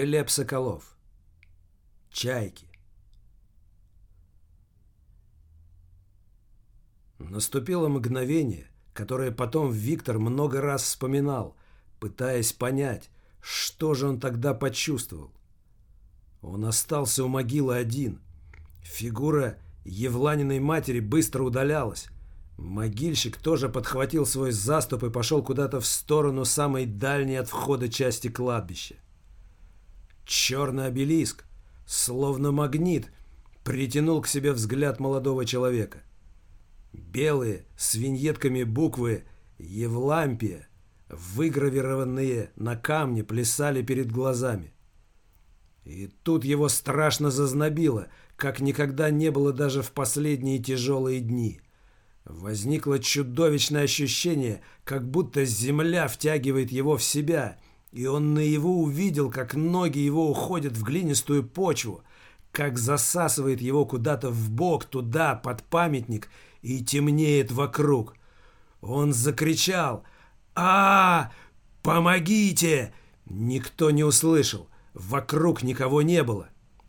Глеб Соколов. Чайки. Наступило мгновение, которое потом Виктор много раз вспоминал, пытаясь понять, что же он тогда почувствовал. Он остался у могилы один. Фигура Евланиной матери быстро удалялась. Могильщик тоже подхватил свой заступ и пошел куда-то в сторону самой дальней от входа части кладбища. Черный обелиск, словно магнит, притянул к себе взгляд молодого человека. Белые с виньетками буквы «Евлампия», выгравированные на камне, плясали перед глазами. И тут его страшно зазнобило, как никогда не было даже в последние тяжелые дни. Возникло чудовищное ощущение, как будто земля втягивает его в себя — и он наяву увидел, как ноги его уходят в глинистую почву, как засасывает его куда-то в бок, туда, под памятник, и темнеет вокруг. Он закричал а, -а, -а Помогите!» Никто не услышал, вокруг никого не было.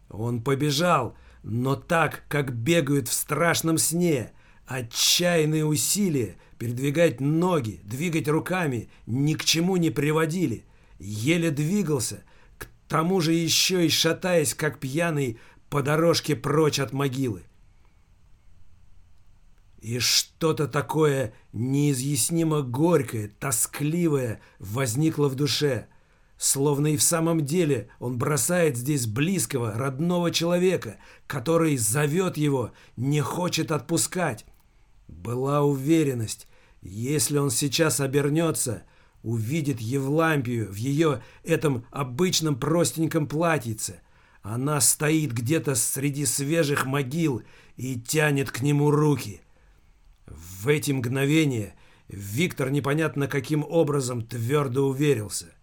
Он побежал, но так, как бегают в страшном сне. Отчаянные усилия передвигать ноги, двигать руками ни к чему не приводили еле двигался, к тому же еще и шатаясь, как пьяный, по дорожке прочь от могилы. И что-то такое неизъяснимо горькое, тоскливое возникло в душе, словно и в самом деле он бросает здесь близкого, родного человека, который зовет его, не хочет отпускать. Была уверенность, если он сейчас обернется, увидит Евлампию в ее этом обычном простеньком платьице. Она стоит где-то среди свежих могил и тянет к нему руки. В эти мгновения Виктор непонятно каким образом твердо уверился.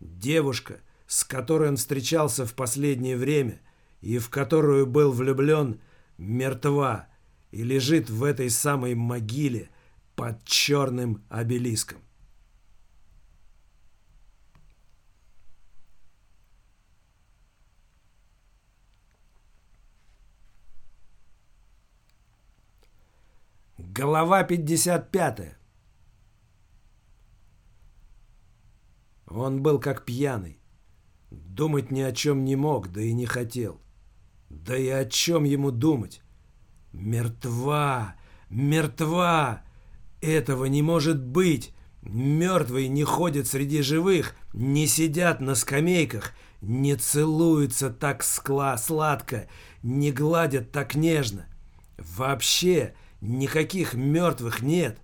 Девушка, с которой он встречался в последнее время и в которую был влюблен, мертва и лежит в этой самой могиле под черным обелиском. Голова 55. Он был как пьяный. Думать ни о чем не мог, да и не хотел. Да и о чем ему думать? Мертва! Мертва! Этого не может быть! Мертвые не ходят среди живых, не сидят на скамейках, не целуются так скла сладко, не гладят так нежно. Вообще Никаких мертвых нет.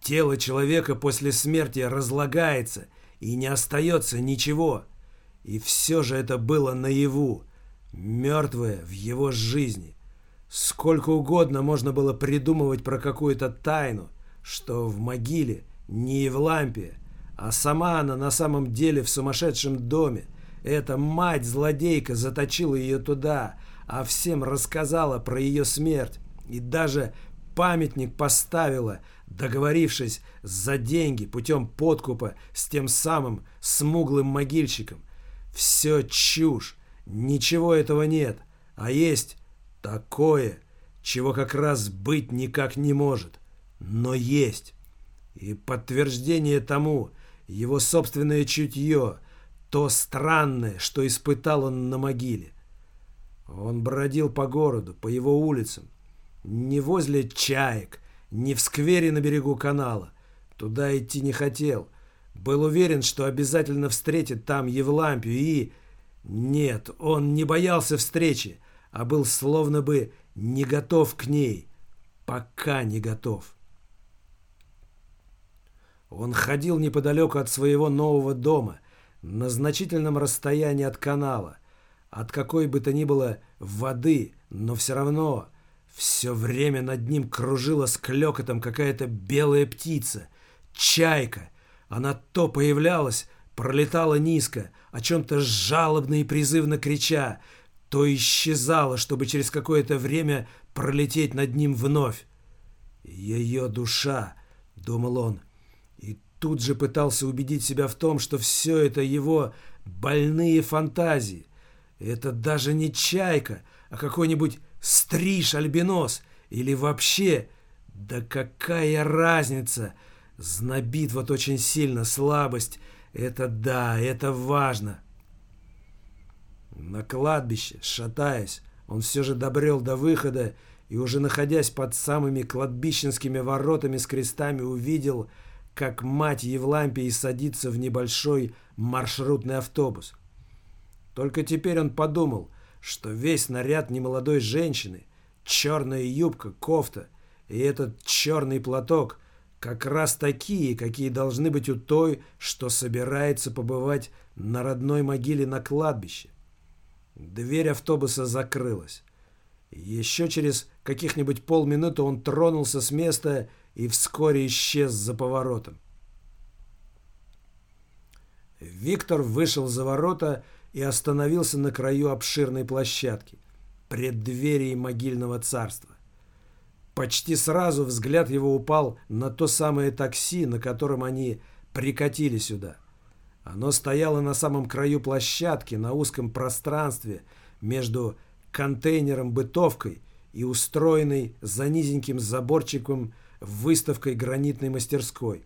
Тело человека после смерти разлагается, и не остается ничего. И все же это было наяву, мертвое в его жизни. Сколько угодно можно было придумывать про какую-то тайну, что в могиле не Евлампия, а сама она на самом деле в сумасшедшем доме. Эта мать-злодейка заточила ее туда, а всем рассказала про ее смерть и даже памятник поставила, договорившись за деньги путем подкупа с тем самым смуглым могильщиком. Все чушь, ничего этого нет, а есть такое, чего как раз быть никак не может, но есть. И подтверждение тому его собственное чутье, то странное, что испытал он на могиле. Он бродил по городу, по его улицам, не возле чаек, не в сквере на берегу канала. Туда идти не хотел. Был уверен, что обязательно встретит там Евлампию и... Нет, он не боялся встречи, а был словно бы не готов к ней. Пока не готов. Он ходил неподалеку от своего нового дома, на значительном расстоянии от канала, от какой бы то ни было воды, но все равно все время над ним кружила с клёкотом какая-то белая птица. Чайка. Она то появлялась, пролетала низко, о чем-то жалобно и призывно крича, то исчезала, чтобы через какое-то время пролететь над ним вновь. «Ее душа», — думал он, — «и тут же пытался убедить себя в том, что все это его больные фантазии. Это даже не чайка, а какой-нибудь стриж-альбинос или вообще... Да какая разница? Знобит вот очень сильно слабость. Это да, это важно. На кладбище, шатаясь, он все же добрел до выхода и уже находясь под самыми кладбищенскими воротами с крестами увидел, как мать Евлампии садится в небольшой маршрутный автобус. Только теперь он подумал, что весь наряд немолодой женщины, черная юбка, кофта и этот черный платок как раз такие, какие должны быть у той, что собирается побывать на родной могиле на кладбище. Дверь автобуса закрылась. Еще через каких-нибудь полминуты он тронулся с места и вскоре исчез за поворотом. Виктор вышел за ворота и остановился на краю обширной площадки, преддверии могильного царства. Почти сразу взгляд его упал на то самое такси, на котором они прикатили сюда. Оно стояло на самом краю площадки, на узком пространстве между контейнером-бытовкой и устроенной за низеньким заборчиком выставкой гранитной мастерской.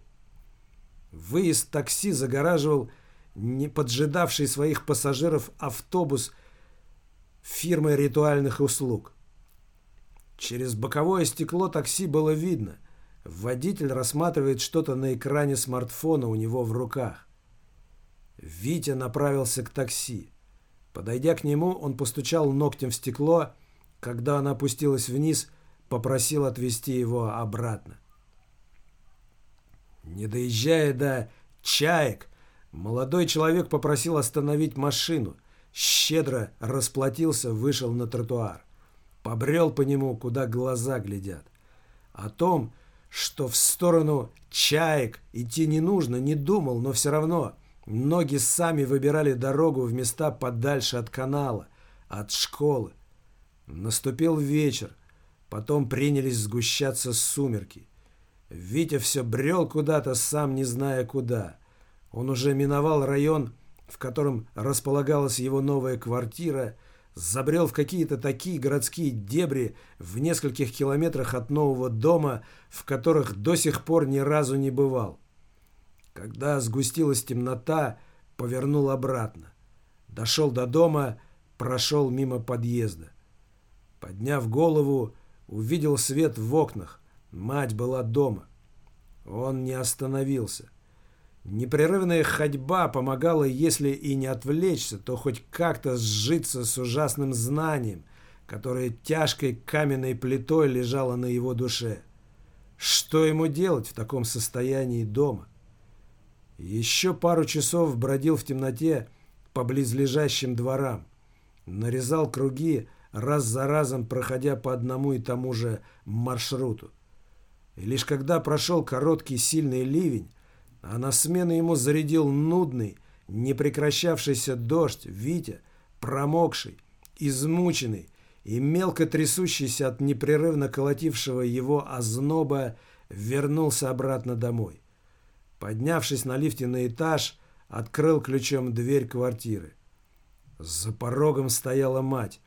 Выезд такси загораживал не поджидавший своих пассажиров автобус фирмы ритуальных услуг. Через боковое стекло такси было видно. Водитель рассматривает что-то на экране смартфона у него в руках. Витя направился к такси. Подойдя к нему, он постучал ногтем в стекло. Когда она опустилась вниз, попросил отвезти его обратно. Не доезжая до «Чаек», молодой человек попросил остановить машину. Щедро расплатился, вышел на тротуар. Побрел по нему, куда глаза глядят. О том, что в сторону чаек идти не нужно, не думал, но все равно ноги сами выбирали дорогу в места подальше от канала, от школы. Наступил вечер, потом принялись сгущаться сумерки. Витя все брел куда-то, сам не зная куда. Он уже миновал район, в котором располагалась его новая квартира, забрел в какие-то такие городские дебри в нескольких километрах от нового дома, в которых до сих пор ни разу не бывал. Когда сгустилась темнота, повернул обратно. Дошел до дома, прошел мимо подъезда. Подняв голову, увидел свет в окнах. Мать была дома. Он не остановился. Непрерывная ходьба помогала, если и не отвлечься, то хоть как-то сжиться с ужасным знанием, которое тяжкой каменной плитой лежало на его душе. Что ему делать в таком состоянии дома? Еще пару часов бродил в темноте по близлежащим дворам. Нарезал круги, раз за разом проходя по одному и тому же маршруту. И лишь когда прошел короткий сильный ливень, а на смену ему зарядил нудный, непрекращавшийся дождь, Витя, промокший, измученный и мелко трясущийся от непрерывно колотившего его озноба, вернулся обратно домой. Поднявшись на лифте на этаж, открыл ключом дверь квартиры. За порогом стояла мать.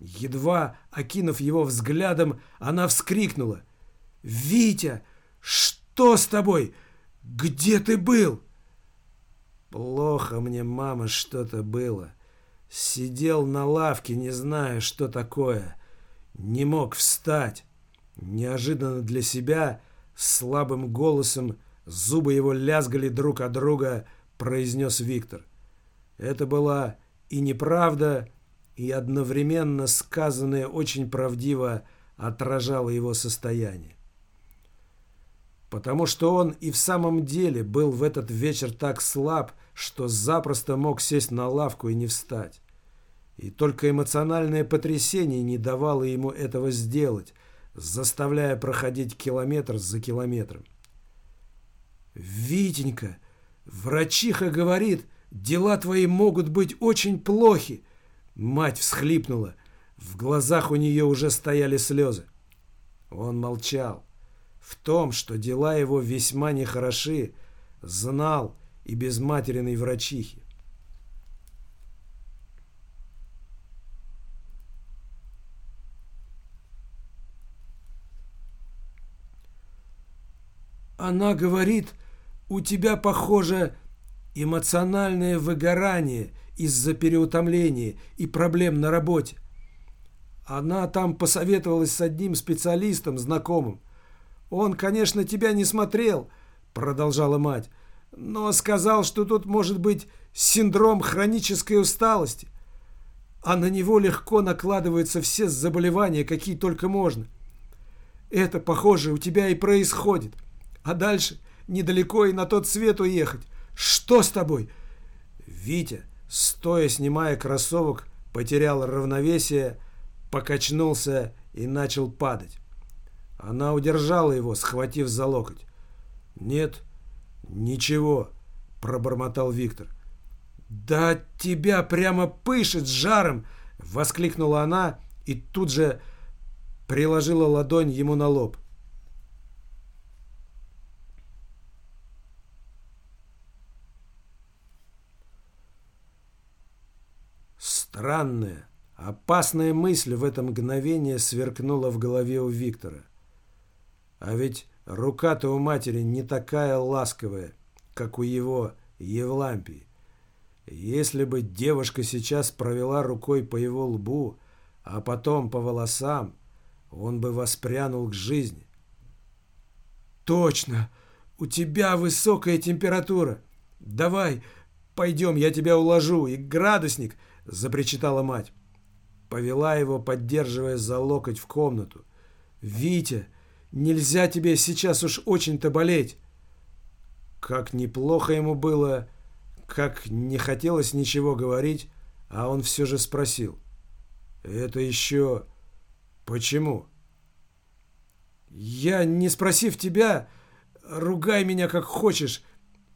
Едва окинув его взглядом, она вскрикнула. «Витя, что с тобой? Где ты был?» «Плохо мне, мама, что-то было. Сидел на лавке, не зная, что такое. Не мог встать. Неожиданно для себя, слабым голосом, зубы его лязгали друг от друга, произнес Виктор. Это была и неправда, и одновременно сказанное очень правдиво отражало его состояние потому что он и в самом деле был в этот вечер так слаб, что запросто мог сесть на лавку и не встать. И только эмоциональное потрясение не давало ему этого сделать, заставляя проходить километр за километром. «Витенька, врачиха говорит, дела твои могут быть очень плохи!» Мать всхлипнула. В глазах у нее уже стояли слезы. Он молчал. В том, что дела его весьма нехороши, знал и без материной врачихи. Она говорит, у тебя, похоже, эмоциональное выгорание из-за переутомления и проблем на работе. Она там посоветовалась с одним специалистом, знакомым. Он, конечно, тебя не смотрел, продолжала мать, но сказал, что тут может быть синдром хронической усталости, а на него легко накладываются все заболевания, какие только можно. Это, похоже, у тебя и происходит. А дальше недалеко и на тот свет уехать. Что с тобой? Витя, стоя снимая кроссовок, потерял равновесие, покачнулся и начал падать. Она удержала его, схватив за локоть. «Нет, ничего», — пробормотал Виктор. «Да тебя прямо пышет жаром!» — воскликнула она и тут же приложила ладонь ему на лоб. Странная, опасная мысль в это мгновение сверкнула в голове у Виктора. А ведь рука-то у матери не такая ласковая, как у его Евлампии. Если бы девушка сейчас провела рукой по его лбу, а потом по волосам, он бы воспрянул к жизни. «Точно! У тебя высокая температура! Давай, пойдем, я тебя уложу, и градусник!» — запричитала мать. Повела его, поддерживая за локоть в комнату. «Витя, нельзя тебе сейчас уж очень-то болеть!» Как неплохо ему было, как не хотелось ничего говорить, а он все же спросил. «Это еще... почему?» «Я, не спросив тебя, ругай меня как хочешь,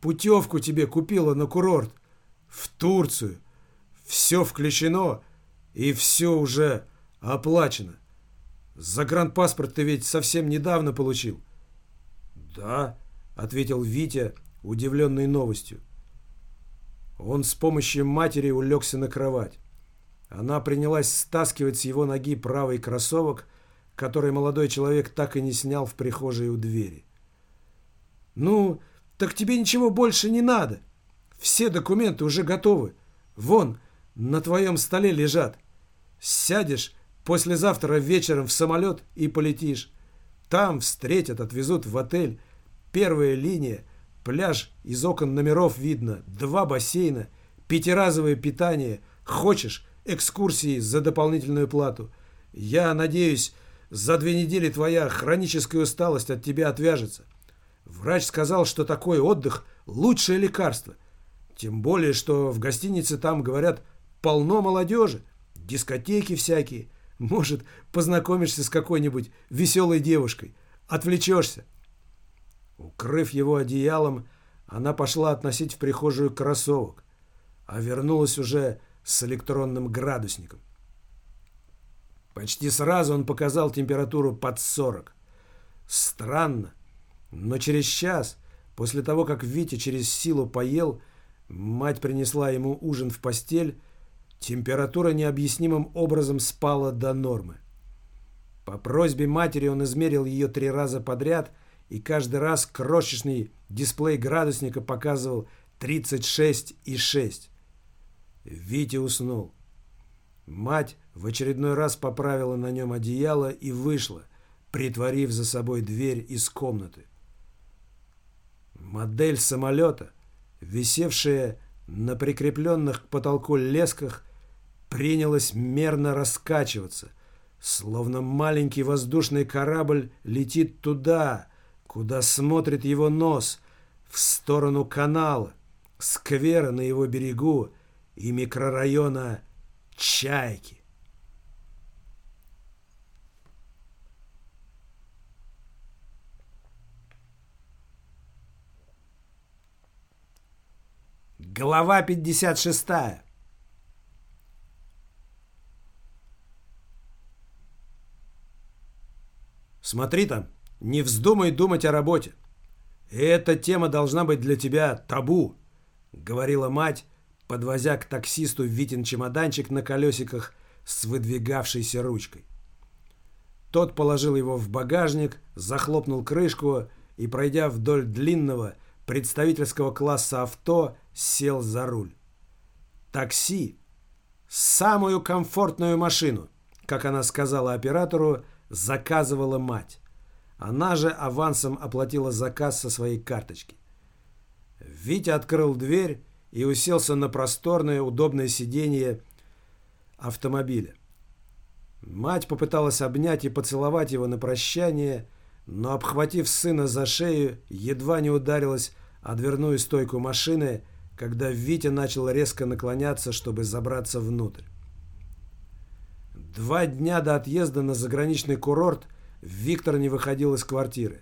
путевку тебе купила на курорт, в Турцию» все включено и все уже оплачено. Загранпаспорт ты ведь совсем недавно получил. Да, ответил Витя, удивленный новостью. Он с помощью матери улегся на кровать. Она принялась стаскивать с его ноги правый кроссовок, который молодой человек так и не снял в прихожей у двери. «Ну, так тебе ничего больше не надо. Все документы уже готовы. Вон, на твоем столе лежат. Сядешь послезавтра вечером в самолет и полетишь. Там встретят, отвезут в отель. Первая линия, пляж из окон номеров видно, два бассейна, пятиразовое питание. Хочешь, экскурсии за дополнительную плату. Я надеюсь, за две недели твоя хроническая усталость от тебя отвяжется. Врач сказал, что такой отдых – лучшее лекарство. Тем более, что в гостинице там, говорят, полно молодежи, дискотеки всякие. Может, познакомишься с какой-нибудь веселой девушкой, отвлечешься. Укрыв его одеялом, она пошла относить в прихожую кроссовок, а вернулась уже с электронным градусником. Почти сразу он показал температуру под 40. Странно, но через час, после того, как Витя через силу поел, мать принесла ему ужин в постель, Температура необъяснимым образом спала до нормы. По просьбе матери он измерил ее три раза подряд, и каждый раз крошечный дисплей градусника показывал 36,6. Витя уснул. Мать в очередной раз поправила на нем одеяло и вышла, притворив за собой дверь из комнаты. Модель самолета, висевшая на прикрепленных к потолку лесках, принялась мерно раскачиваться, словно маленький воздушный корабль летит туда, куда смотрит его нос, в сторону канала, сквера на его берегу и микрорайона Чайки. Глава 56. Смотри там, не вздумай думать о работе. Эта тема должна быть для тебя табу, говорила мать, подвозя к таксисту Витин чемоданчик на колесиках с выдвигавшейся ручкой. Тот положил его в багажник, захлопнул крышку и, пройдя вдоль длинного представительского класса авто, сел за руль. Такси. Самую комфортную машину, как она сказала оператору, заказывала мать. Она же авансом оплатила заказ со своей карточки. Витя открыл дверь и уселся на просторное удобное сиденье автомобиля. Мать попыталась обнять и поцеловать его на прощание, но, обхватив сына за шею, едва не ударилась о дверную стойку машины, когда Витя начал резко наклоняться, чтобы забраться внутрь. Два дня до отъезда на заграничный курорт Виктор не выходил из квартиры.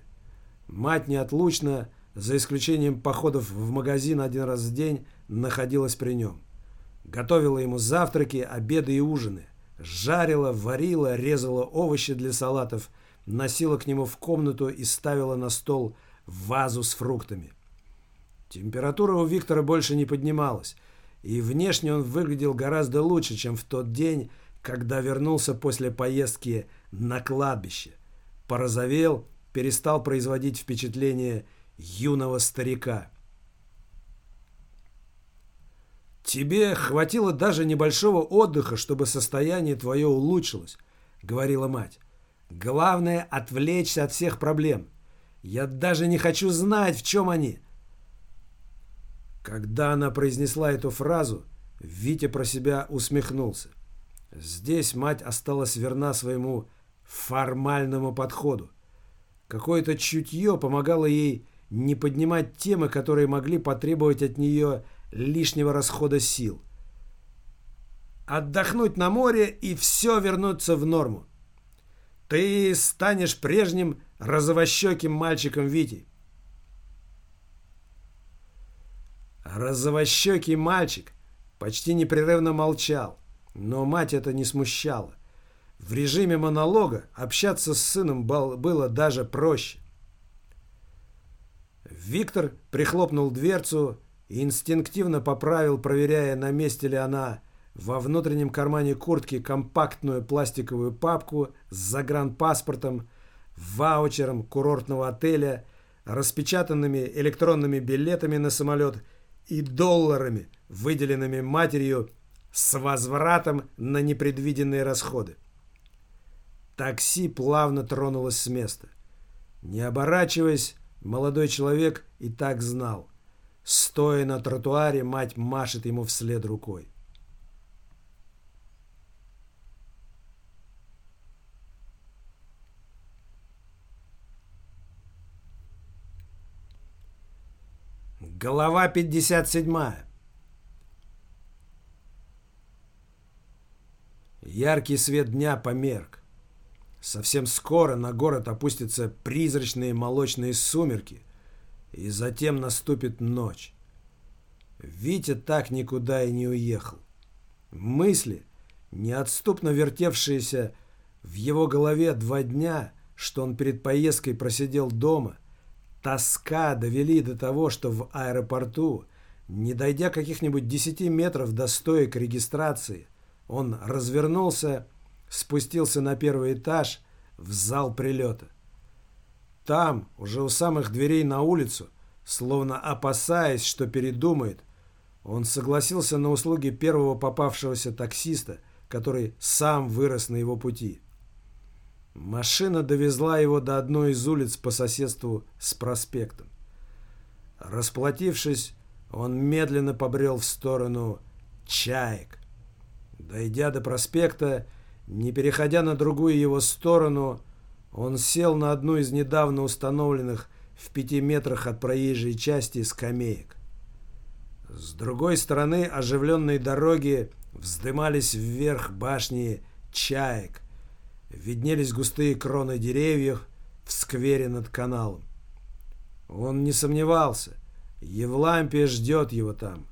Мать неотлучно, за исключением походов в магазин один раз в день, находилась при нем. Готовила ему завтраки, обеды и ужины. Жарила, варила, резала овощи для салатов, носила к нему в комнату и ставила на стол вазу с фруктами. Температура у Виктора больше не поднималась, и внешне он выглядел гораздо лучше, чем в тот день, когда вернулся после поездки на кладбище. Порозовел, перестал производить впечатление юного старика. «Тебе хватило даже небольшого отдыха, чтобы состояние твое улучшилось», — говорила мать. «Главное — отвлечься от всех проблем. Я даже не хочу знать, в чем они». Когда она произнесла эту фразу, Витя про себя усмехнулся. Здесь мать осталась верна своему формальному подходу. Какое-то чутье помогало ей не поднимать темы, которые могли потребовать от нее лишнего расхода сил. Отдохнуть на море и все вернуться в норму. Ты станешь прежним розовощеким мальчиком Витей. Розовощекий мальчик почти непрерывно молчал, но мать это не смущало. В режиме монолога общаться с сыном было даже проще. Виктор прихлопнул дверцу и инстинктивно поправил, проверяя, на месте ли она, во внутреннем кармане куртки компактную пластиковую папку с загранпаспортом, ваучером курортного отеля, распечатанными электронными билетами на самолет и долларами, выделенными матерью с возвратом на непредвиденные расходы. Такси плавно тронулось с места. Не оборачиваясь, молодой человек и так знал. Стоя на тротуаре, мать машет ему вслед рукой. Голова 57. Яркий свет дня померк. Совсем скоро на город опустятся призрачные молочные сумерки, и затем наступит ночь. Витя так никуда и не уехал. Мысли, неотступно вертевшиеся в его голове два дня, что он перед поездкой просидел дома, тоска довели до того, что в аэропорту, не дойдя каких-нибудь десяти метров до стоек регистрации, он развернулся спустился на первый этаж в зал прилета. Там, уже у самых дверей на улицу, словно опасаясь, что передумает, он согласился на услуги первого попавшегося таксиста, который сам вырос на его пути. Машина довезла его до одной из улиц по соседству с проспектом. Расплатившись, он медленно побрел в сторону Чаек. Дойдя до проспекта, не переходя на другую его сторону, он сел на одну из недавно установленных в пяти метрах от проезжей части скамеек. С другой стороны оживленной дороги вздымались вверх башни чаек. Виднелись густые кроны деревьев в сквере над каналом. Он не сомневался, Евлампия ждет его там.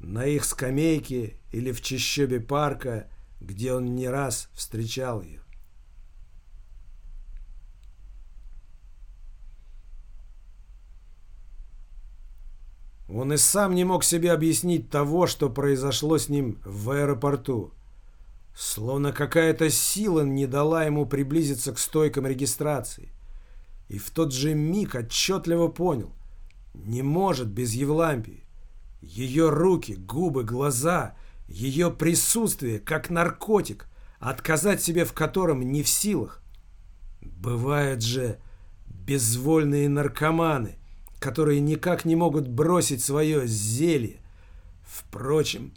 На их скамейке или в чащобе парка – где он не раз встречал ее. Он и сам не мог себе объяснить того, что произошло с ним в аэропорту. Словно какая-то сила не дала ему приблизиться к стойкам регистрации. И в тот же миг отчетливо понял. Не может без Евлампии. Ее руки, губы, глаза, ее присутствие, как наркотик, отказать себе в котором не в силах. Бывают же безвольные наркоманы, которые никак не могут бросить свое зелье. Впрочем,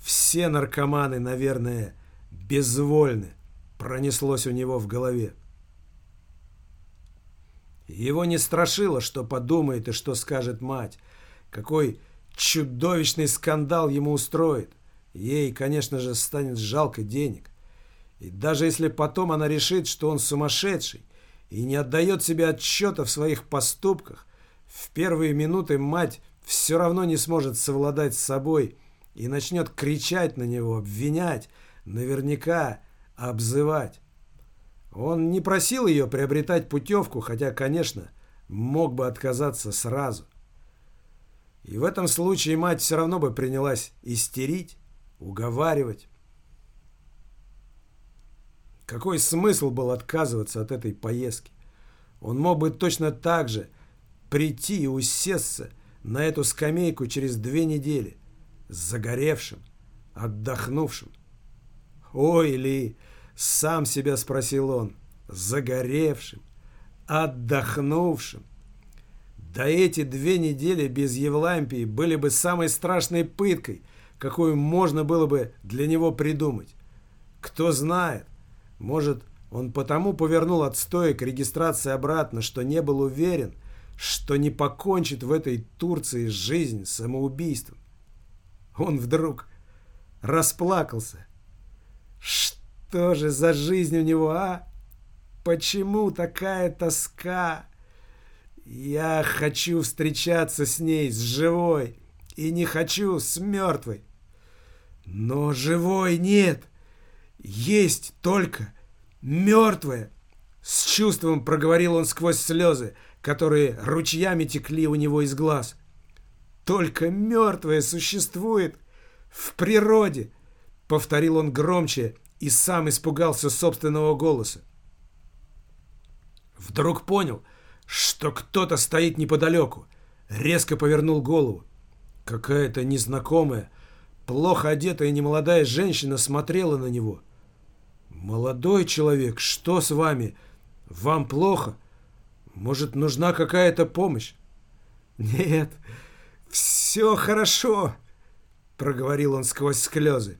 все наркоманы, наверное, безвольны, пронеслось у него в голове. Его не страшило, что подумает и что скажет мать, какой чудовищный скандал ему устроит. Ей, конечно же, станет жалко денег. И даже если потом она решит, что он сумасшедший и не отдает себе отчета в своих поступках, в первые минуты мать все равно не сможет совладать с собой и начнет кричать на него, обвинять, наверняка обзывать. Он не просил ее приобретать путевку, хотя, конечно, мог бы отказаться сразу. И в этом случае мать все равно бы принялась истерить, уговаривать. Какой смысл был отказываться от этой поездки? Он мог бы точно так же прийти и усесться на эту скамейку через две недели, загоревшим, отдохнувшим. «Ой, Ли!» — сам себя спросил он. «Загоревшим, отдохнувшим». Да эти две недели без Евлампии были бы самой страшной пыткой, какую можно было бы для него придумать. Кто знает, может, он потому повернул от стоек регистрации обратно, что не был уверен, что не покончит в этой Турции жизнь самоубийством. Он вдруг расплакался. Что же за жизнь у него, а? Почему такая тоска? Я хочу встречаться с ней, с живой, и не хочу с мертвой. Но живой нет. Есть только мертвая. С чувством проговорил он сквозь слезы, которые ручьями текли у него из глаз. Только мертвое существует в природе, повторил он громче и сам испугался собственного голоса. Вдруг понял, что кто-то стоит неподалеку, резко повернул голову. Какая-то незнакомая, плохо одетая немолодая женщина смотрела на него. «Молодой человек, что с вами? Вам плохо? Может, нужна какая-то помощь?» «Нет, все хорошо», — проговорил он сквозь слезы.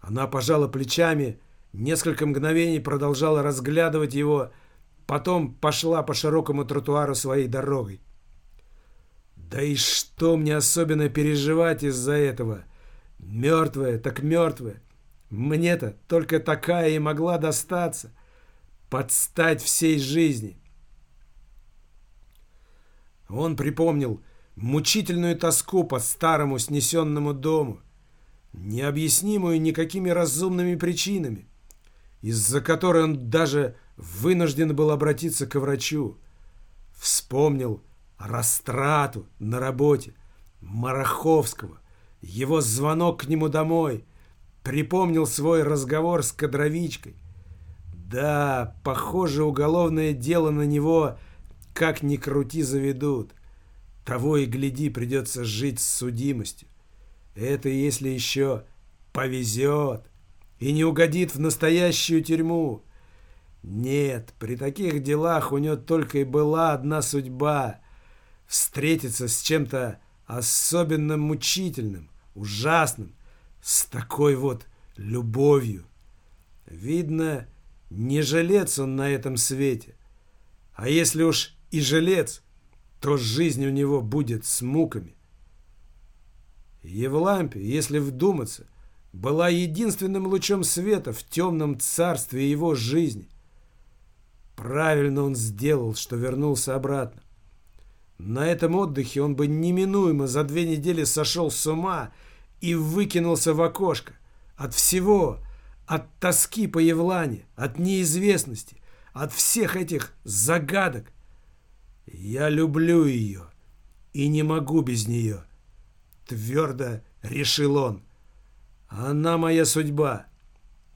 Она пожала плечами, несколько мгновений продолжала разглядывать его, потом пошла по широкому тротуару своей дорогой. «Да и что мне особенно переживать из-за этого? Мертвая, так мертвая. Мне-то только такая и могла достаться. Подстать всей жизни». Он припомнил мучительную тоску по старому снесенному дому, необъяснимую никакими разумными причинами, из-за которой он даже вынужден был обратиться к врачу. Вспомнил растрату на работе Мараховского, его звонок к нему домой, припомнил свой разговор с кадровичкой. Да, похоже, уголовное дело на него, как ни крути, заведут. Того и гляди, придется жить с судимостью. Это если еще повезет и не угодит в настоящую тюрьму. Нет, при таких делах у него только и была одна судьба — встретиться с чем-то особенно мучительным, ужасным, с такой вот любовью. Видно, не жилец он на этом свете. А если уж и жилец, то жизнь у него будет с муками. Евлампия, если вдуматься, была единственным лучом света в темном царстве его жизни. Правильно он сделал, что вернулся обратно. На этом отдыхе он бы неминуемо за две недели сошел с ума и выкинулся в окошко. От всего, от тоски по Евлане, от неизвестности, от всех этих загадок. Я люблю ее и не могу без нее. Твердо решил он. Она моя судьба.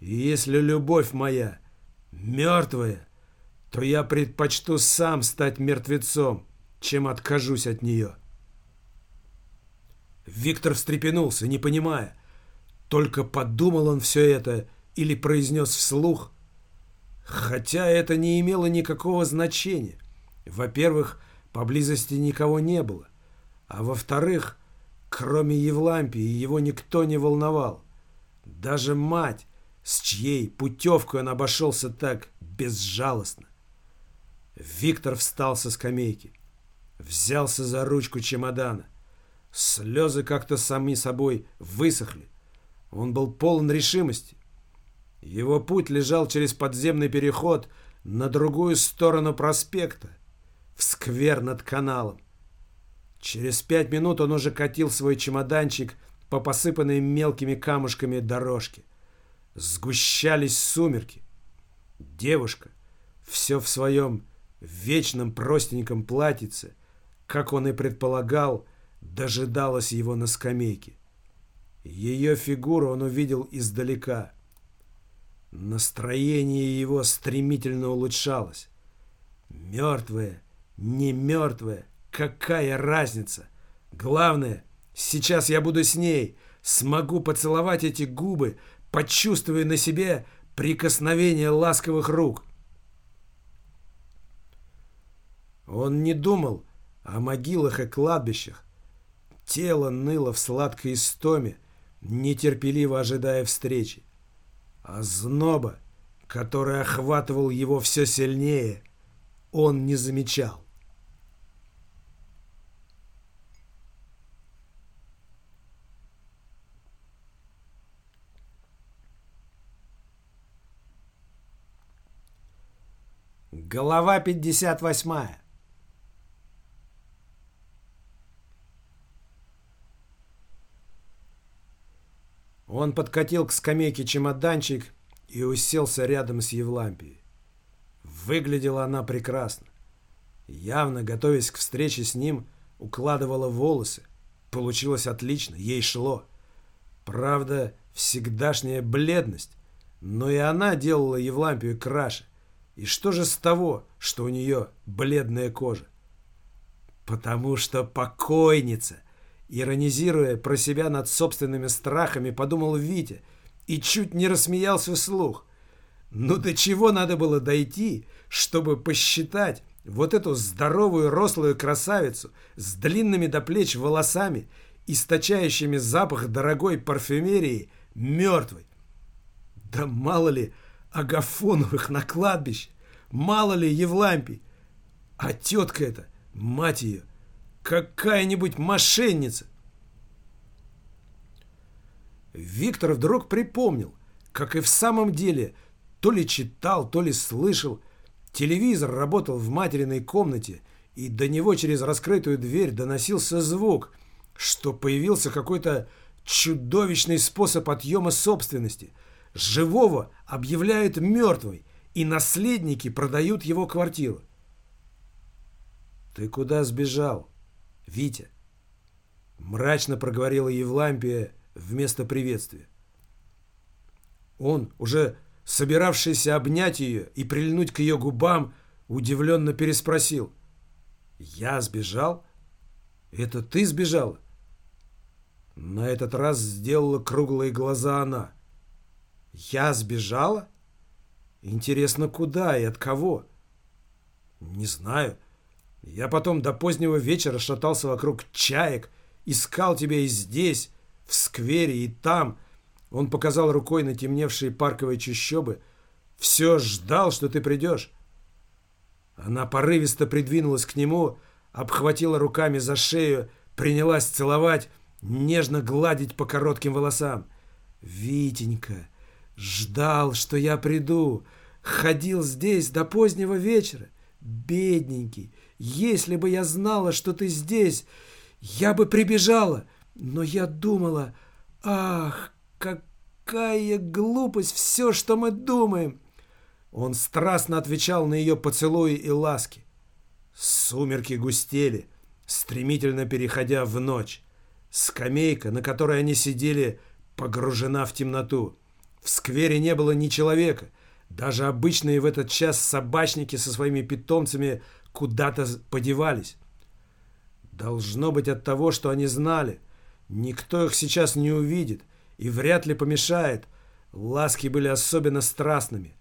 И если любовь моя мертвая, то я предпочту сам стать мертвецом, чем откажусь от нее. Виктор встрепенулся, не понимая, только подумал он все это или произнес вслух, хотя это не имело никакого значения. Во-первых, поблизости никого не было, а во-вторых, кроме Евлампии, его никто не волновал. Даже мать, с чьей путевкой он обошелся так безжалостно. Виктор встал со скамейки, взялся за ручку чемодана. Слезы как-то сами собой высохли. Он был полон решимости. Его путь лежал через подземный переход на другую сторону проспекта, в сквер над каналом. Через пять минут он уже катил свой чемоданчик по посыпанной мелкими камушками дорожке. Сгущались сумерки. Девушка, все в своем вечном простеньком платьице, как он и предполагал, дожидалась его на скамейке. Ее фигуру он увидел издалека. Настроение его стремительно улучшалось. Мертвая, не мертвая, какая разница? Главное, сейчас я буду с ней, смогу поцеловать эти губы, почувствуя на себе прикосновение ласковых рук. Он не думал о могилах и кладбищах. Тело ныло в сладкой истоме, нетерпеливо ожидая встречи. А зноба, который охватывал его все сильнее, он не замечал. Голова 58. Он подкатил к скамейке чемоданчик и уселся рядом с Евлампией. Выглядела она прекрасно. Явно, готовясь к встрече с ним, укладывала волосы. Получилось отлично, ей шло. Правда, всегдашняя бледность, но и она делала Евлампию краше. И что же с того, что у нее бледная кожа? Потому что покойница, иронизируя про себя над собственными страхами, подумал Витя и чуть не рассмеялся вслух. Ну до чего надо было дойти, чтобы посчитать вот эту здоровую рослую красавицу с длинными до плеч волосами, источающими запах дорогой парфюмерии, мертвой? Да мало ли, Агафоновых на кладбище. Мало ли Евлампий. А тетка эта, мать ее, какая-нибудь мошенница. Виктор вдруг припомнил, как и в самом деле то ли читал, то ли слышал. Телевизор работал в материной комнате, и до него через раскрытую дверь доносился звук, что появился какой-то чудовищный способ отъема собственности – Живого объявляют мертвой, и наследники продают его квартиру. «Ты куда сбежал, Витя?» Мрачно проговорила Евлампия вместо приветствия. Он, уже собиравшийся обнять ее и прильнуть к ее губам, удивленно переспросил. «Я сбежал? Это ты сбежала?» На этот раз сделала круглые глаза она. Я сбежала? Интересно, куда и от кого? Не знаю. Я потом до позднего вечера шатался вокруг чаек, искал тебя и здесь, в сквере, и там. Он показал рукой на темневшие парковые чащобы. Все ждал, что ты придешь. Она порывисто придвинулась к нему, обхватила руками за шею, принялась целовать, нежно гладить по коротким волосам. «Витенька!» Ждал, что я приду. Ходил здесь до позднего вечера. Бедненький, если бы я знала, что ты здесь, я бы прибежала. Но я думала, ах, какая глупость все, что мы думаем. Он страстно отвечал на ее поцелуи и ласки. Сумерки густели, стремительно переходя в ночь. Скамейка, на которой они сидели, погружена в темноту. В сквере не было ни человека. Даже обычные в этот час собачники со своими питомцами куда-то подевались. Должно быть от того, что они знали. Никто их сейчас не увидит и вряд ли помешает. Ласки были особенно страстными.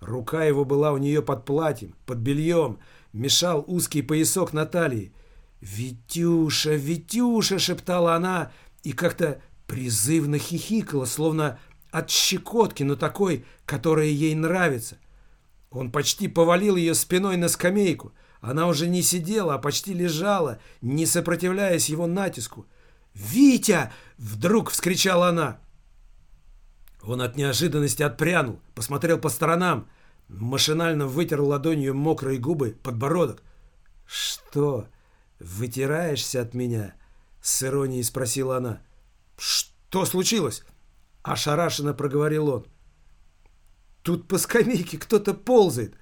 Рука его была у нее под платьем, под бельем, мешал узкий поясок на талии. «Витюша, Витюша!» — шептала она и как-то призывно хихикала, словно от щекотки, но такой, которая ей нравится. Он почти повалил ее спиной на скамейку. Она уже не сидела, а почти лежала, не сопротивляясь его натиску. «Витя!» — вдруг вскричала она. Он от неожиданности отпрянул, посмотрел по сторонам, машинально вытер ладонью мокрые губы, подбородок. «Что, вытираешься от меня?» — с иронией спросила она. «Что случилось?» — ошарашенно проговорил он. «Тут по скамейке кто-то ползает».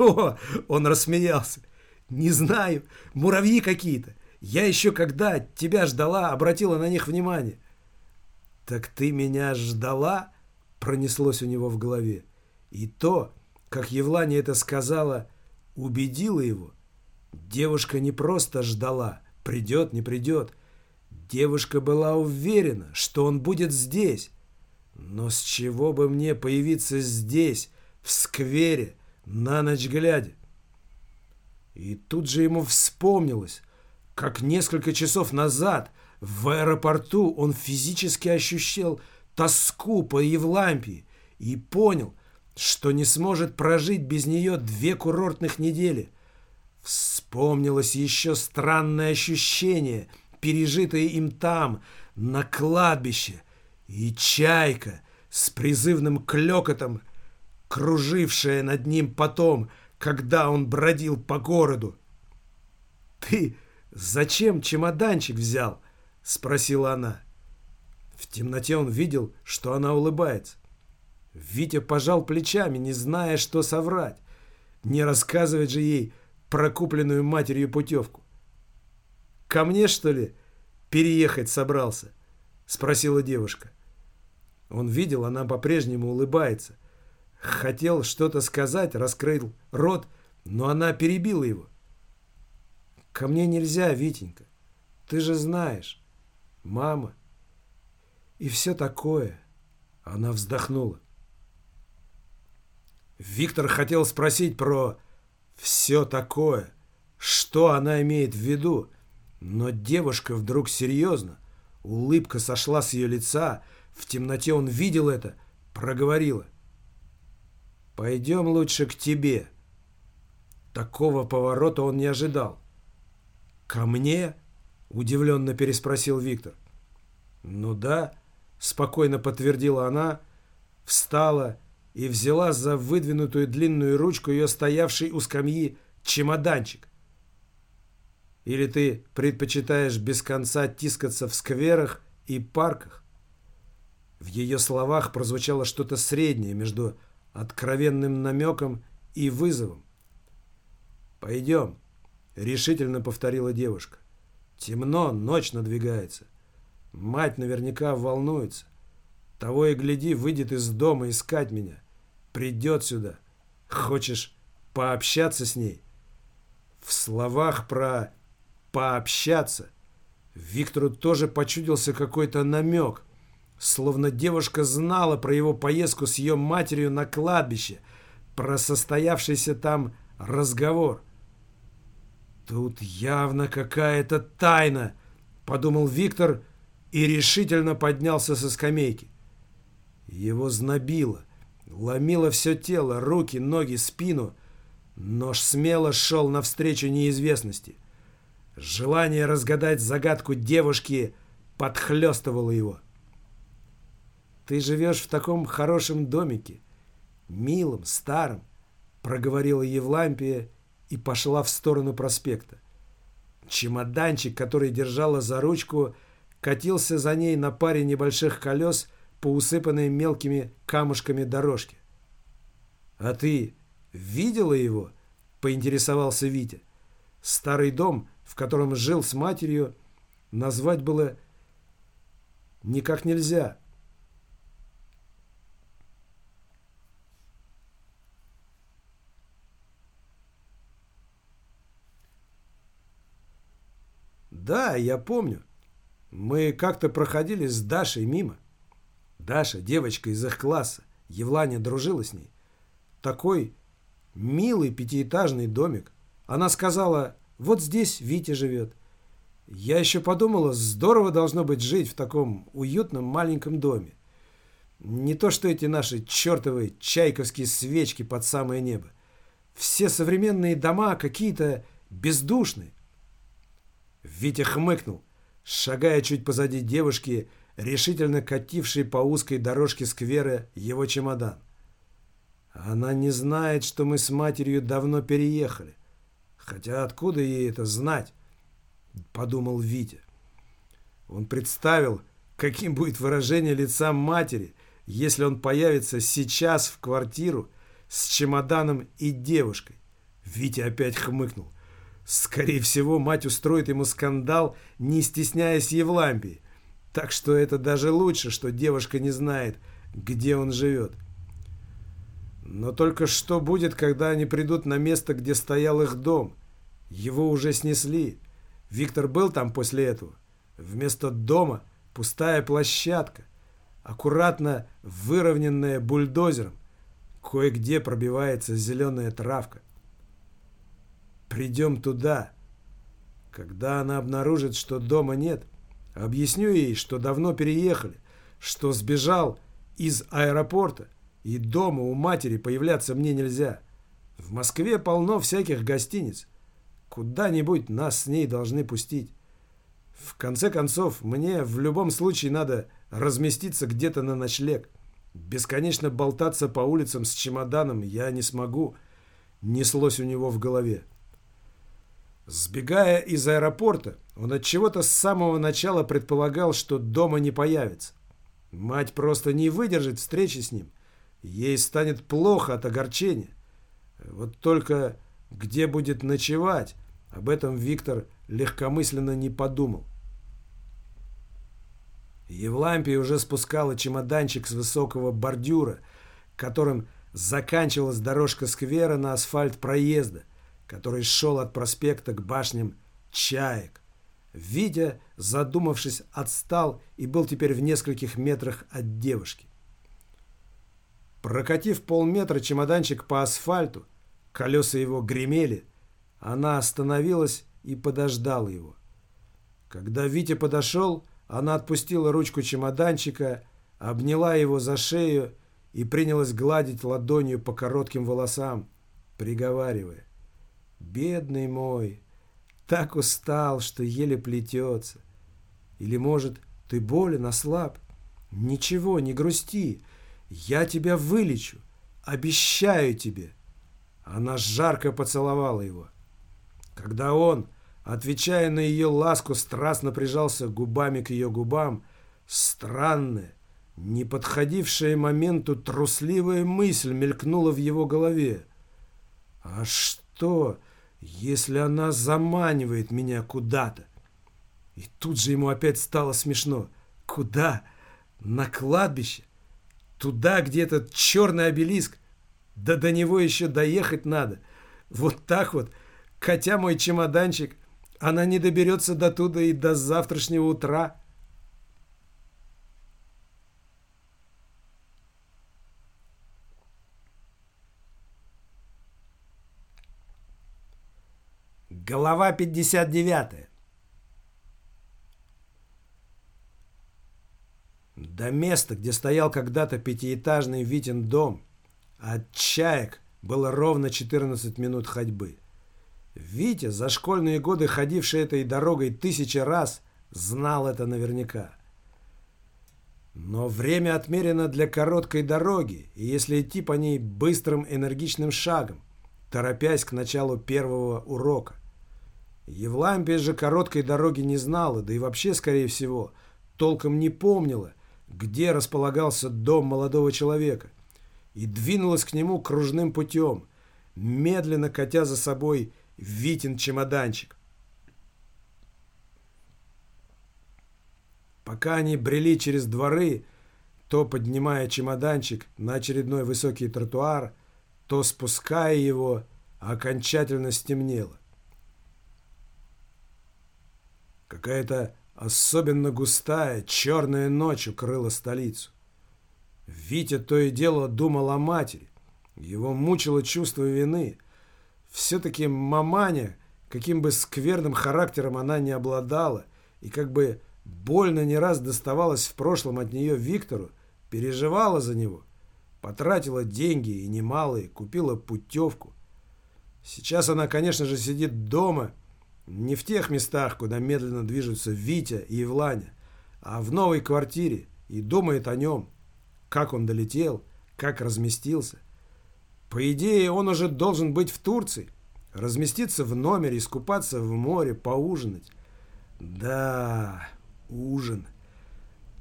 «Кто?» — он рассмеялся. «Не знаю. Муравьи какие-то. Я еще когда тебя ждала, обратила на них внимание». «Так ты меня ждала?» — пронеслось у него в голове. И то, как Евлания это сказала, убедило его. Девушка не просто ждала, придет, не придет. Девушка была уверена, что он будет здесь. Но с чего бы мне появиться здесь, в сквере, на ночь глядя? И тут же ему вспомнилось, как несколько часов назад в аэропорту он физически ощущал тоску по Евлампии и понял, что не сможет прожить без нее две курортных недели. Вспомнилось еще странное ощущение, пережитое им там, на кладбище, и чайка с призывным клёкотом, кружившая над ним потом, когда он бродил по городу. «Ты зачем чемоданчик взял?» — спросила она. В темноте он видел, что она улыбается. Витя пожал плечами, не зная, что соврать. Не рассказывать же ей про купленную матерью путевку. «Ко мне, что ли, переехать собрался?» — спросила девушка. Он видел, она по-прежнему улыбается. Хотел что-то сказать, раскрыл рот, но она перебила его. «Ко мне нельзя, Витенька. Ты же знаешь мама. И все такое. Она вздохнула. Виктор хотел спросить про «все такое», что она имеет в виду, но девушка вдруг серьезно, улыбка сошла с ее лица, в темноте он видел это, проговорила. «Пойдем лучше к тебе». Такого поворота он не ожидал. «Ко мне?» Удивленно переспросил Виктор. «Ну да», — спокойно подтвердила она, встала и взяла за выдвинутую длинную ручку ее стоявший у скамьи чемоданчик. «Или ты предпочитаешь без конца тискаться в скверах и парках?» В ее словах прозвучало что-то среднее между откровенным намеком и вызовом. «Пойдем», — решительно повторила девушка. Темно, ночь надвигается. Мать наверняка волнуется. Того и гляди, выйдет из дома искать меня. Придет сюда. Хочешь пообщаться с ней? В словах про «пообщаться» Виктору тоже почудился какой-то намек. Словно девушка знала про его поездку с ее матерью на кладбище, про состоявшийся там разговор – «Тут явно какая-то тайна», — подумал Виктор и решительно поднялся со скамейки. Его знобило, ломило все тело, руки, ноги, спину. Нож смело шел навстречу неизвестности. Желание разгадать загадку девушки подхлестывало его. «Ты живешь в таком хорошем домике, милом, старом», — проговорила Евлампия, — и пошла в сторону проспекта. Чемоданчик, который держала за ручку, катился за ней на паре небольших колес по усыпанной мелкими камушками дорожке. «А ты видела его?» – поинтересовался Витя. Старый дом, в котором жил с матерью, назвать было никак нельзя. Да, я помню. Мы как-то проходили с Дашей мимо. Даша, девочка из их класса, Евлания дружила с ней. Такой милый пятиэтажный домик. Она сказала, вот здесь Витя живет. Я еще подумала, здорово должно быть жить в таком уютном маленьком доме. Не то что эти наши чертовые чайковские свечки под самое небо. Все современные дома какие-то бездушные. Витя хмыкнул, шагая чуть позади девушки, решительно катившей по узкой дорожке сквера его чемодан. Она не знает, что мы с матерью давно переехали. Хотя откуда ей это знать? Подумал Витя. Он представил, каким будет выражение лица матери, если он появится сейчас в квартиру с чемоданом и девушкой. Витя опять хмыкнул. Скорее всего, мать устроит ему скандал, не стесняясь Евлампии. Так что это даже лучше, что девушка не знает, где он живет. Но только что будет, когда они придут на место, где стоял их дом? Его уже снесли. Виктор был там после этого. Вместо дома пустая площадка, аккуратно выровненная бульдозером. Кое-где пробивается зеленая травка. Придем туда. Когда она обнаружит, что дома нет, объясню ей, что давно переехали, что сбежал из аэропорта, и дома у матери появляться мне нельзя. В Москве полно всяких гостиниц. Куда-нибудь нас с ней должны пустить. В конце концов, мне в любом случае надо разместиться где-то на ночлег. Бесконечно болтаться по улицам с чемоданом я не смогу. Неслось у него в голове. Сбегая из аэропорта, он от чего-то с самого начала предполагал, что дома не появится. Мать просто не выдержит встречи с ним. Ей станет плохо от огорчения. Вот только где будет ночевать, об этом Виктор легкомысленно не подумал. Евлампия уже спускала чемоданчик с высокого бордюра, которым заканчивалась дорожка сквера на асфальт проезда, который шел от проспекта к башням Чаек. Витя, задумавшись, отстал и был теперь в нескольких метрах от девушки. Прокатив полметра чемоданчик по асфальту, колеса его гремели, она остановилась и подождала его. Когда Витя подошел, она отпустила ручку чемоданчика, обняла его за шею и принялась гладить ладонью по коротким волосам, приговаривая. Бедный мой, так устал, что еле плетется. Или, может, ты болен, ослаб? Ничего, не грусти. Я тебя вылечу. Обещаю тебе. Она жарко поцеловала его. Когда он, отвечая на ее ласку, страстно прижался губами к ее губам, странная, не подходившая моменту трусливая мысль мелькнула в его голове. А что, если она заманивает меня куда-то. И тут же ему опять стало смешно. Куда? На кладбище? Туда, где этот черный обелиск? Да до него еще доехать надо. Вот так вот, хотя мой чемоданчик, она не доберется до туда и до завтрашнего утра. Голова 59. До места, где стоял когда-то пятиэтажный Витин дом, от чаек было ровно 14 минут ходьбы. Витя, за школьные годы ходивший этой дорогой тысячи раз, знал это наверняка. Но время отмерено для короткой дороги, и если идти по ней быстрым энергичным шагом, торопясь к началу первого урока. Евлампия же короткой дороги не знала, да и вообще, скорее всего, толком не помнила, где располагался дом молодого человека, и двинулась к нему кружным путем, медленно катя за собой Витин чемоданчик. Пока они брели через дворы, то поднимая чемоданчик на очередной высокий тротуар, то спуская его, окончательно стемнело. Какая-то особенно густая черная ночь укрыла столицу. Витя то и дело думал о матери. Его мучило чувство вины. Все-таки маманя, каким бы скверным характером она не обладала, и как бы больно не раз доставалось в прошлом от нее Виктору, переживала за него, потратила деньги и немалые, купила путевку. Сейчас она, конечно же, сидит дома, не в тех местах, куда медленно движутся Витя и Евланя, а в новой квартире и думает о нем, как он долетел, как разместился. По идее, он уже должен быть в Турции, разместиться в номере, искупаться в море, поужинать. Да, ужин.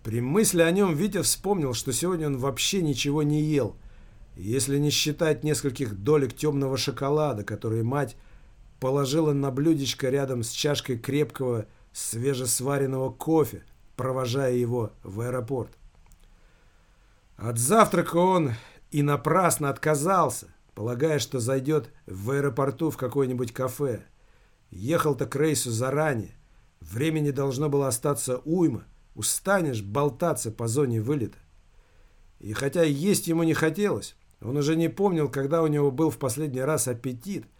При мысли о нем Витя вспомнил, что сегодня он вообще ничего не ел, если не считать нескольких долек темного шоколада, которые мать положила на блюдечко рядом с чашкой крепкого свежесваренного кофе, провожая его в аэропорт. От завтрака он и напрасно отказался, полагая, что зайдет в аэропорту в какое-нибудь кафе. Ехал-то к рейсу заранее. Времени должно было остаться уйма. Устанешь болтаться по зоне вылета. И хотя есть ему не хотелось, он уже не помнил, когда у него был в последний раз аппетит –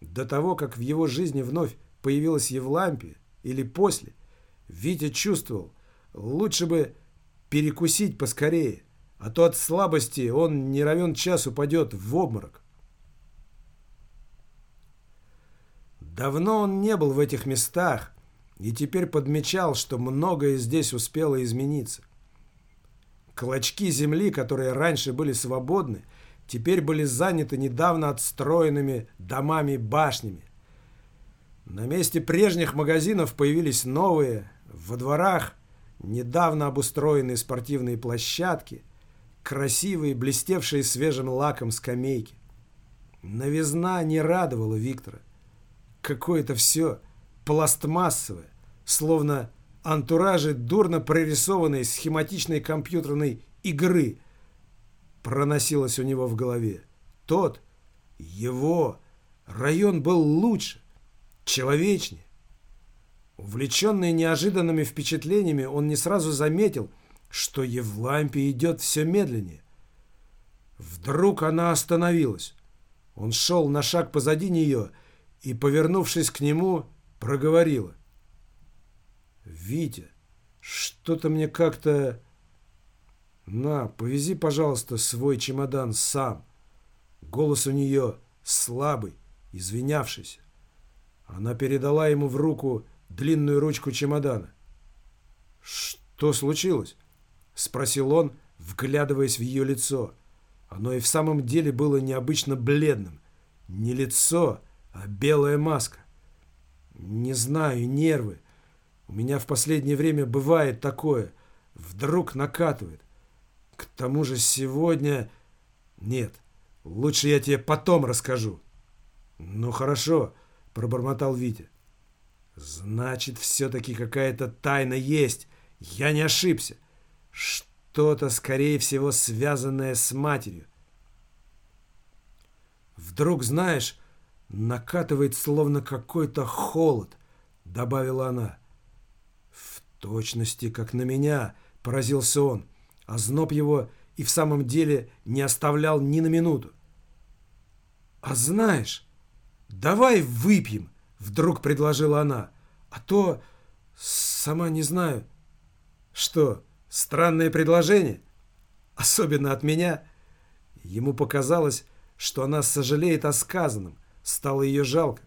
до того, как в его жизни вновь появилась Евлампия, или после, Витя чувствовал, лучше бы перекусить поскорее, а то от слабости он не равен час упадет в обморок. Давно он не был в этих местах и теперь подмечал, что многое здесь успело измениться. Клочки земли, которые раньше были свободны, теперь были заняты недавно отстроенными домами-башнями. На месте прежних магазинов появились новые, во дворах недавно обустроенные спортивные площадки, красивые, блестевшие свежим лаком скамейки. Новизна не радовала Виктора. Какое-то все пластмассовое, словно антуражи дурно прорисованной схематичной компьютерной игры – проносилось у него в голове. Тот, его, район был лучше, человечнее. Увлеченный неожиданными впечатлениями, он не сразу заметил, что Евлампия идет все медленнее. Вдруг она остановилась. Он шел на шаг позади нее и, повернувшись к нему, проговорила. «Витя, что-то мне как-то «На, повези, пожалуйста, свой чемодан сам». Голос у нее слабый, извинявшийся. Она передала ему в руку длинную ручку чемодана. «Что случилось?» — спросил он, вглядываясь в ее лицо. Оно и в самом деле было необычно бледным. Не лицо, а белая маска. «Не знаю, нервы. У меня в последнее время бывает такое. Вдруг накатывает. К тому же сегодня... Нет, лучше я тебе потом расскажу. Ну хорошо, пробормотал Витя. Значит, все-таки какая-то тайна есть. Я не ошибся. Что-то, скорее всего, связанное с матерью. Вдруг, знаешь, накатывает словно какой-то холод, добавила она. В точности, как на меня, поразился он. А зноб его и в самом деле не оставлял ни на минуту. «А знаешь, давай выпьем», — вдруг предложила она. «А то сама не знаю». «Что, странное предложение? Особенно от меня?» Ему показалось, что она сожалеет о сказанном. Стало ее жалко.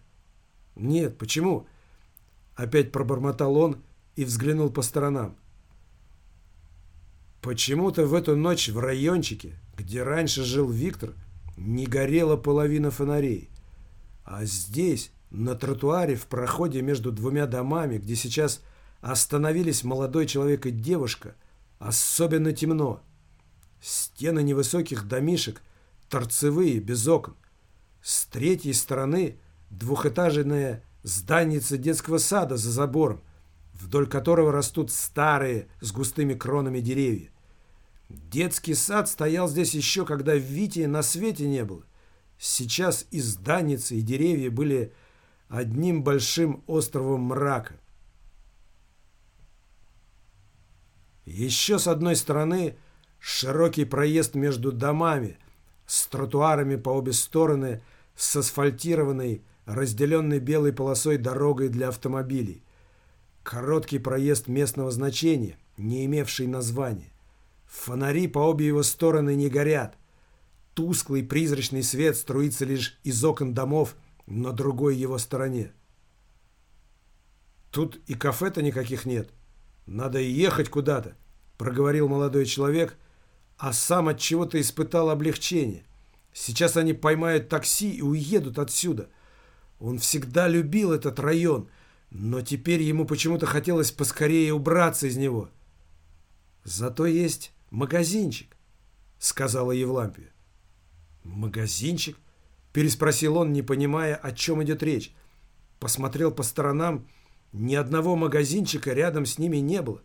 «Нет, почему?» Опять пробормотал он и взглянул по сторонам. Почему-то в эту ночь в райончике, где раньше жил Виктор, не горела половина фонарей. А здесь, на тротуаре, в проходе между двумя домами, где сейчас остановились молодой человек и девушка, особенно темно. Стены невысоких домишек, торцевые, без окон. С третьей стороны двухэтажная зданица детского сада за забором. Вдоль которого растут старые с густыми кронами деревья. Детский сад стоял здесь еще, когда Вити на свете не было. Сейчас и зданицы, и деревья были одним большим островом мрака. Еще с одной стороны широкий проезд между домами с тротуарами по обе стороны, с асфальтированной, разделенной белой полосой дорогой для автомобилей. Короткий проезд местного значения, не имевший названия. Фонари по обе его стороны не горят. Тусклый призрачный свет струится лишь из окон домов на другой его стороне. Тут и кафе-то никаких нет. Надо ехать куда-то, проговорил молодой человек, а сам от чего-то испытал облегчение. Сейчас они поймают такси и уедут отсюда. Он всегда любил этот район, но теперь ему почему-то хотелось поскорее убраться из него. Зато есть магазинчик, сказала Евлампия. Магазинчик? Переспросил он, не понимая, о чем идет речь. Посмотрел по сторонам. Ни одного магазинчика рядом с ними не было.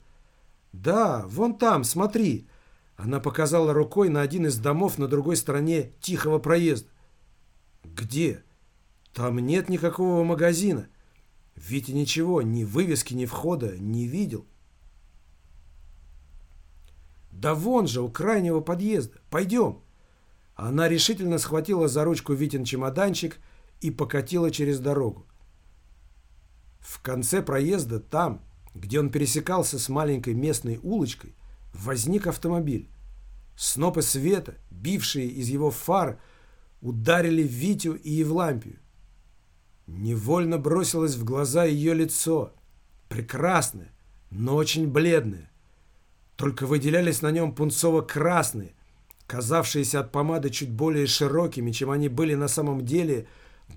«Да, вон там, смотри!» Она показала рукой на один из домов на другой стороне тихого проезда. «Где?» «Там нет никакого магазина. Витя ничего, ни вывески, ни входа не видел». «Да вон же, у крайнего подъезда. Пойдем!» Она решительно схватила за ручку Витин чемоданчик и покатила через дорогу. В конце проезда, там, где он пересекался с маленькой местной улочкой, возник автомобиль. Снопы света, бившие из его фар, ударили Витю и Евлампию. Невольно бросилось в глаза ее лицо, прекрасное, но очень бледное. Только выделялись на нем пунцово-красные, казавшиеся от помады чуть более широкими, чем они были на самом деле,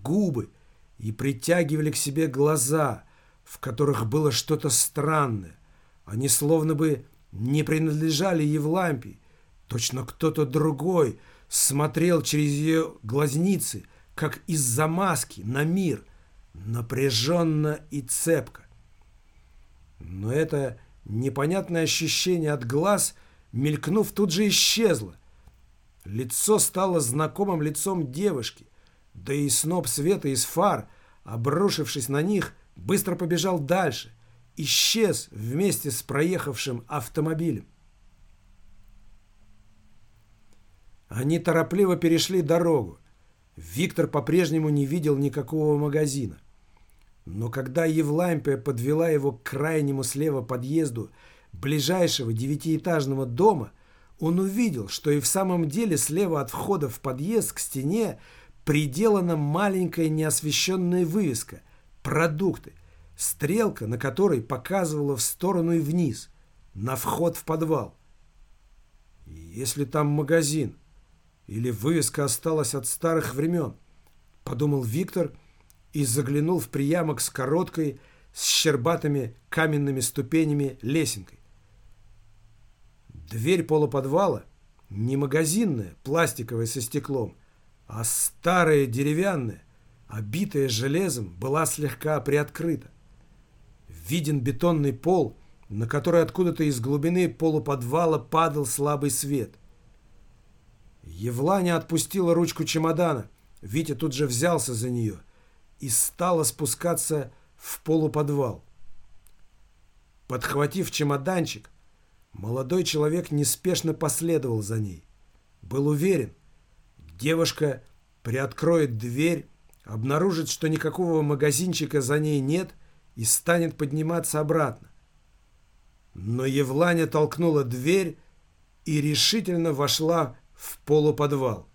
губы, и притягивали к себе глаза, в которых было что-то странное. Они словно бы не принадлежали Евлампии, точно кто-то другой смотрел через ее глазницы, как из-за маски, на мир, напряженно и цепко. Но это непонятное ощущение от глаз, мелькнув, тут же исчезло, Лицо стало знакомым лицом девушки, да и сноп света из фар, обрушившись на них, быстро побежал дальше, исчез вместе с проехавшим автомобилем. Они торопливо перешли дорогу. Виктор по-прежнему не видел никакого магазина. Но когда Евлампия подвела его к крайнему слева подъезду ближайшего девятиэтажного дома, он увидел, что и в самом деле слева от входа в подъезд к стене приделана маленькая неосвещенная вывеска «Продукты», стрелка на которой показывала в сторону и вниз, на вход в подвал. «Если там магазин или вывеска осталась от старых времен», подумал Виктор и заглянул в приямок с короткой, с щербатыми каменными ступенями лесенкой. Дверь полуподвала не магазинная, пластиковая со стеклом, а старая деревянная, обитая железом, была слегка приоткрыта. Виден бетонный пол, на который откуда-то из глубины полуподвала падал слабый свет. Евланя отпустила ручку чемодана. Витя тут же взялся за нее и стала спускаться в полуподвал. Подхватив чемоданчик, Молодой человек неспешно последовал за ней. Был уверен, девушка приоткроет дверь, обнаружит, что никакого магазинчика за ней нет и станет подниматься обратно. Но Евланя толкнула дверь и решительно вошла в полуподвал.